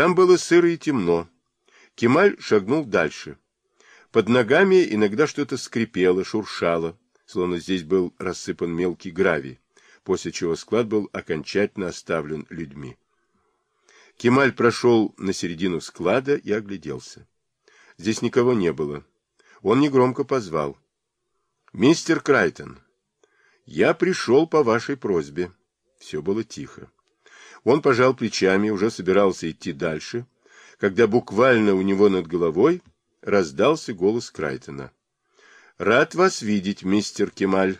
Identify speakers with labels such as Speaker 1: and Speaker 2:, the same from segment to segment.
Speaker 1: Там было сыро и темно. Кемаль шагнул дальше. Под ногами иногда что-то скрипело, шуршало, словно здесь был рассыпан мелкий гравий, после чего склад был окончательно оставлен людьми. Кемаль прошел на середину склада и огляделся. Здесь никого не было. Он негромко позвал. «Мистер Крайтон, я пришел по вашей просьбе». Все было тихо. Он пожал плечами, уже собирался идти дальше, когда буквально у него над головой раздался голос Крайтона. «Рад вас видеть, мистер Кемаль».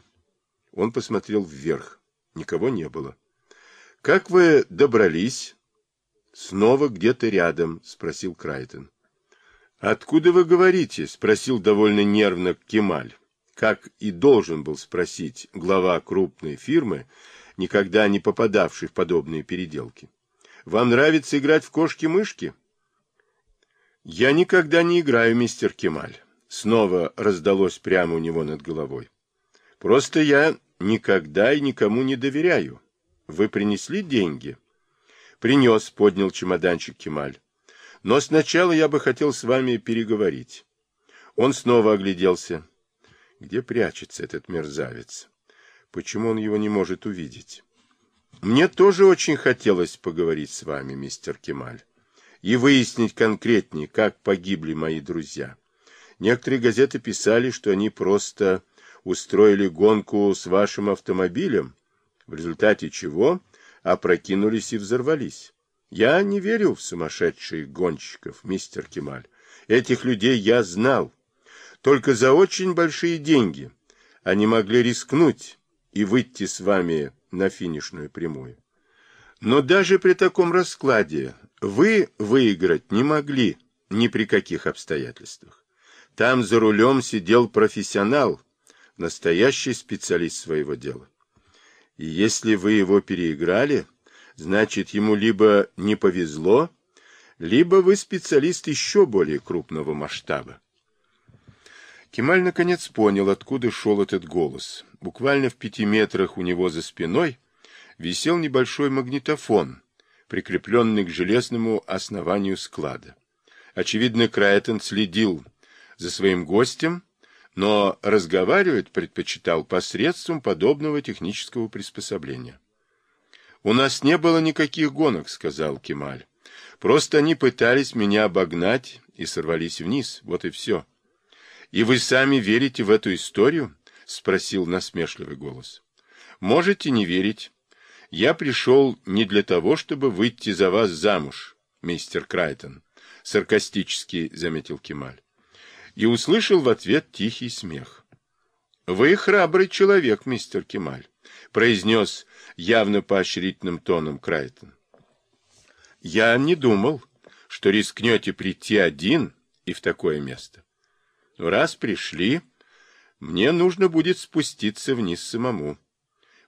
Speaker 1: Он посмотрел вверх. Никого не было. «Как вы добрались?» «Снова где-то рядом», — спросил Крайтон. «Откуда вы говорите?» — спросил довольно нервно Кемаль. Как и должен был спросить глава крупной фирмы, никогда не попадавший в подобные переделки. «Вам нравится играть в кошки-мышки?» «Я никогда не играю, мистер Кемаль», — снова раздалось прямо у него над головой. «Просто я никогда и никому не доверяю. Вы принесли деньги?» «Принес», — поднял чемоданчик Кемаль. «Но сначала я бы хотел с вами переговорить». Он снова огляделся. Где прячется этот мерзавец? Почему он его не может увидеть? Мне тоже очень хотелось поговорить с вами, мистер Кемаль и выяснить конкретнее, как погибли мои друзья. Некоторые газеты писали, что они просто устроили гонку с вашим автомобилем, в результате чего опрокинулись и взорвались. Я не верю в сумасшедших гонщиков, мистер Кемаль. Этих людей я знал. Только за очень большие деньги они могли рискнуть и выйти с вами на финишную прямую. Но даже при таком раскладе вы выиграть не могли ни при каких обстоятельствах. Там за рулем сидел профессионал, настоящий специалист своего дела. И если вы его переиграли, значит, ему либо не повезло, либо вы специалист еще более крупного масштаба. Кемаль наконец понял, откуда шел этот голос. Буквально в пяти метрах у него за спиной висел небольшой магнитофон, прикрепленный к железному основанию склада. Очевидно, Крайтон следил за своим гостем, но разговаривать предпочитал посредством подобного технического приспособления. «У нас не было никаких гонок», — сказал Кемаль. «Просто они пытались меня обогнать и сорвались вниз. Вот и все». «И вы сами верите в эту историю?» — спросил насмешливый голос. «Можете не верить. Я пришел не для того, чтобы выйти за вас замуж, мистер Крайтон, — саркастически заметил Кемаль. И услышал в ответ тихий смех. — Вы храбрый человек, мистер Кемаль, — произнес явно поощрительным тоном Крайтон. — Я не думал, что рискнете прийти один и в такое место. Раз пришли, мне нужно будет спуститься вниз самому.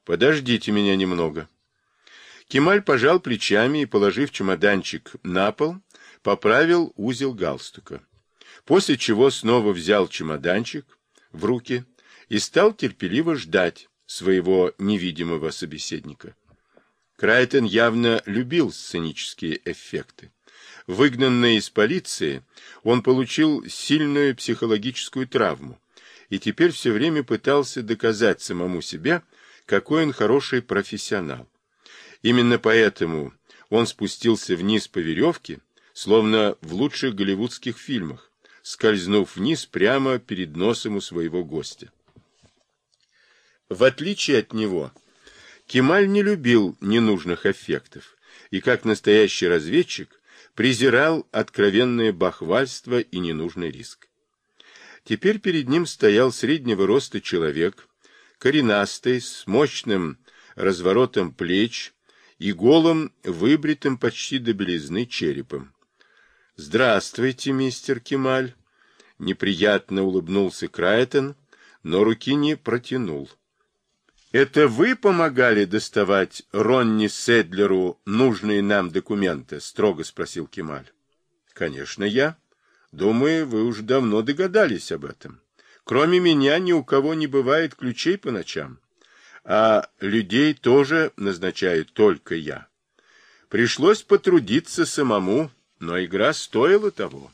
Speaker 1: Подождите меня немного. Кемаль пожал плечами и, положив чемоданчик на пол, поправил узел галстука. После чего снова взял чемоданчик в руки и стал терпеливо ждать своего невидимого собеседника. Крайтон явно любил сценические эффекты. Выгнанный из полиции, он получил сильную психологическую травму и теперь все время пытался доказать самому себе, какой он хороший профессионал. Именно поэтому он спустился вниз по веревке, словно в лучших голливудских фильмах, скользнув вниз прямо перед носом у своего гостя. В отличие от него, Кемаль не любил ненужных эффектов и, как настоящий разведчик, презирал откровенное бахвальство и ненужный риск. Теперь перед ним стоял среднего роста человек, коренастый, с мощным разворотом плеч и голым, выбритым почти до белизны черепом. — Здравствуйте, мистер Кемаль! — неприятно улыбнулся Крайтон, но руки не протянул. — Это вы помогали доставать Ронни Седлеру нужные нам документы? — строго спросил Кемаль. — Конечно, я. Думаю, вы уже давно догадались об этом. Кроме меня ни у кого не бывает ключей по ночам. А людей тоже назначаю только я. Пришлось потрудиться самому, Но игра стоила того.